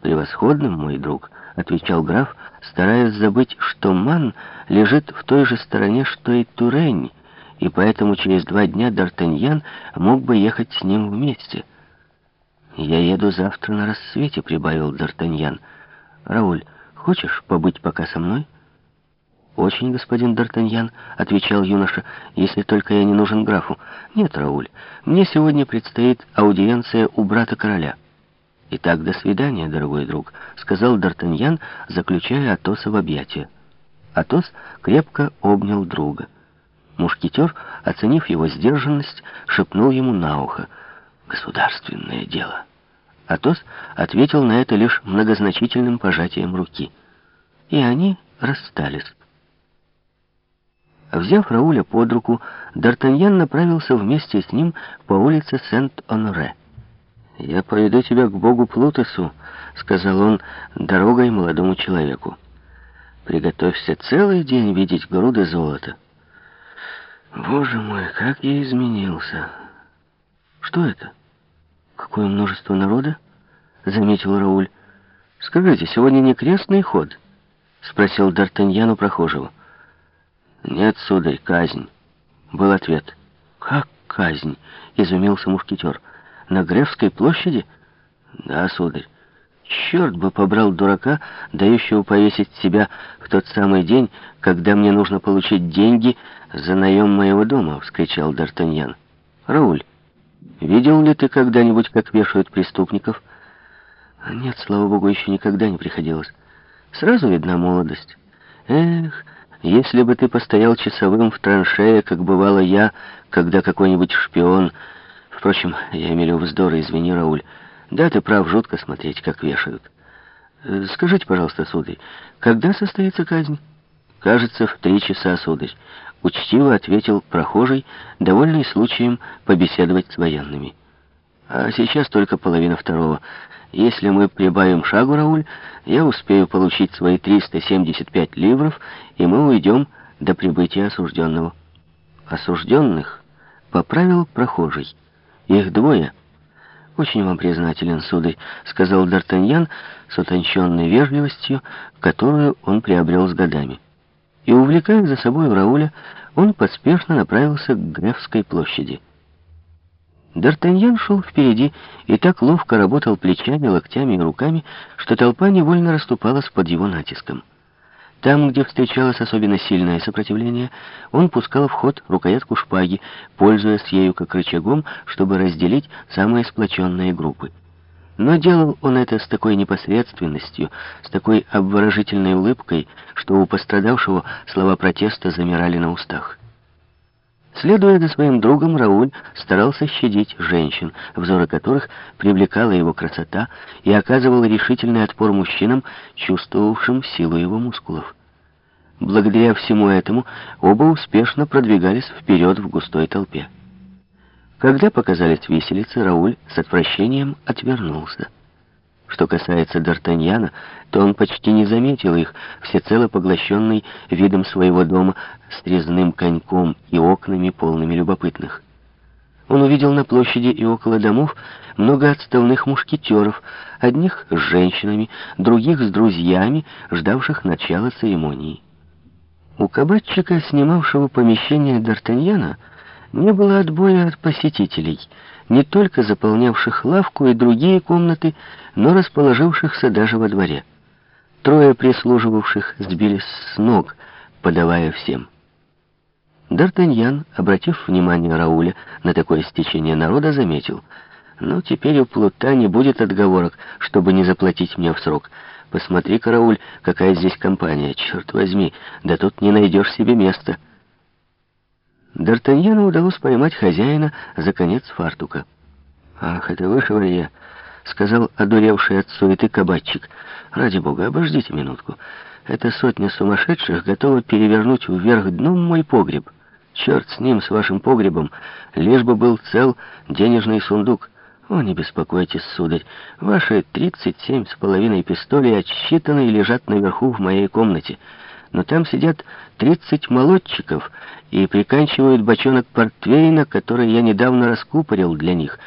«Превосходным, мой друг», — отвечал граф, стараясь забыть, что Ман лежит в той же стороне, что и Турень, и поэтому через два дня Д'Артаньян мог бы ехать с ним вместе. «Я еду завтра на рассвете», — прибавил Д'Артаньян. «Рауль, хочешь побыть пока со мной?» «Очень, господин Д'Артаньян», — отвечал юноша, — «если только я не нужен графу». «Нет, Рауль, мне сегодня предстоит аудиенция у брата короля». «Итак, до свидания, дорогой друг», — сказал Д'Артаньян, заключая Атоса в объятия. Атос крепко обнял друга. Мушкетер, оценив его сдержанность, шепнул ему на ухо. «Государственное дело». Атос ответил на это лишь многозначительным пожатием руки. И они расстались. Взяв Рауля под руку, Д'Артаньян направился вместе с ним по улице Сент-Оноре. «Я поведу тебя к богу Плутосу», — сказал он дорогой молодому человеку. «Приготовься целый день видеть груды золота». «Боже мой, как я изменился!» «Что это? Какое множество народа?» — заметил Рауль. «Скажите, сегодня не крестный ход?» — спросил Д'Артаньян у прохожего. «Нет, сударь, казнь», — был ответ. «Как казнь?» — изумился мушкетер. «На Гревской площади?» «Да, сударь. Черт бы побрал дурака, дающего повесить себя в тот самый день, когда мне нужно получить деньги за наем моего дома!» — вскричал Д'Артаньян. «Рауль, видел ли ты когда-нибудь, как вешают преступников?» «Нет, слава богу, еще никогда не приходилось. Сразу видна молодость. Эх, если бы ты постоял часовым в траншее, как бывало я, когда какой-нибудь шпион... Впрочем, я имею вздоры, извини, Рауль. Да, ты прав, жутко смотреть, как вешают. Э, скажите, пожалуйста, сударь, когда состоится казнь? Кажется, в три часа, сударь. Учтиво ответил прохожий, довольный случаем побеседовать с военными. А сейчас только половина второго. Если мы прибавим шагу, Рауль, я успею получить свои 375 ливров, и мы уйдем до прибытия осужденного. Осужденных поправил прохожий. Их двое. «Очень вам признателен, сударь», — сказал Д'Артаньян с утонченной вежливостью, которую он приобрел с годами. И, увлекая за собой Рауля, он поспешно направился к Грефской площади. Д'Артаньян шел впереди и так ловко работал плечами, локтями и руками, что толпа невольно расступалась под его натиском. Там, где встречалось особенно сильное сопротивление, он пускал в ход рукоятку шпаги, пользуясь ею как рычагом, чтобы разделить самые сплоченные группы. Но делал он это с такой непосредственностью, с такой обворожительной улыбкой, что у пострадавшего слова протеста замирали на устах. Следуя за своим другом, Рауль старался щадить женщин, взоры которых привлекала его красота и оказывала решительный отпор мужчинам, чувствовавшим силу его мускулов. Благодаря всему этому оба успешно продвигались вперед в густой толпе. Когда показались виселицы, Рауль с отвращением отвернулся. Что касается Д'Артаньяна, то он почти не заметил их, всецело поглощенный видом своего дома с резным коньком и окнами, полными любопытных. Он увидел на площади и около домов много отставных мушкетеров, одних с женщинами, других с друзьями, ждавших начала церемонии. У кабачика, снимавшего помещение Д'Артаньяна, не было отбоя от посетителей, не только заполнявших лавку и другие комнаты, но расположившихся даже во дворе. Трое прислуживавших сбились с ног, подавая всем. Д'Артаньян, обратив внимание Рауля на такое стечение народа, заметил, «Ну, теперь у Плута не будет отговорок, чтобы не заплатить мне в срок. Посмотри, Рауль, какая здесь компания, черт возьми, да тут не найдешь себе места». Д'Артаньяну удалось поймать хозяина за конец фартука. «Ах, это вы, шевалье!» — сказал одуревший от суеты кабачик. «Ради бога, обождите минутку. Эта сотня сумасшедших готова перевернуть вверх дном мой погреб. Черт с ним, с вашим погребом, лишь бы был цел денежный сундук. О, не беспокойтесь, сударь, ваши тридцать семь с половиной пистолей отсчитаны и лежат наверху в моей комнате» но там сидят 30 молодчиков и приканчивают бочонок портвейна, который я недавно раскупорил для них.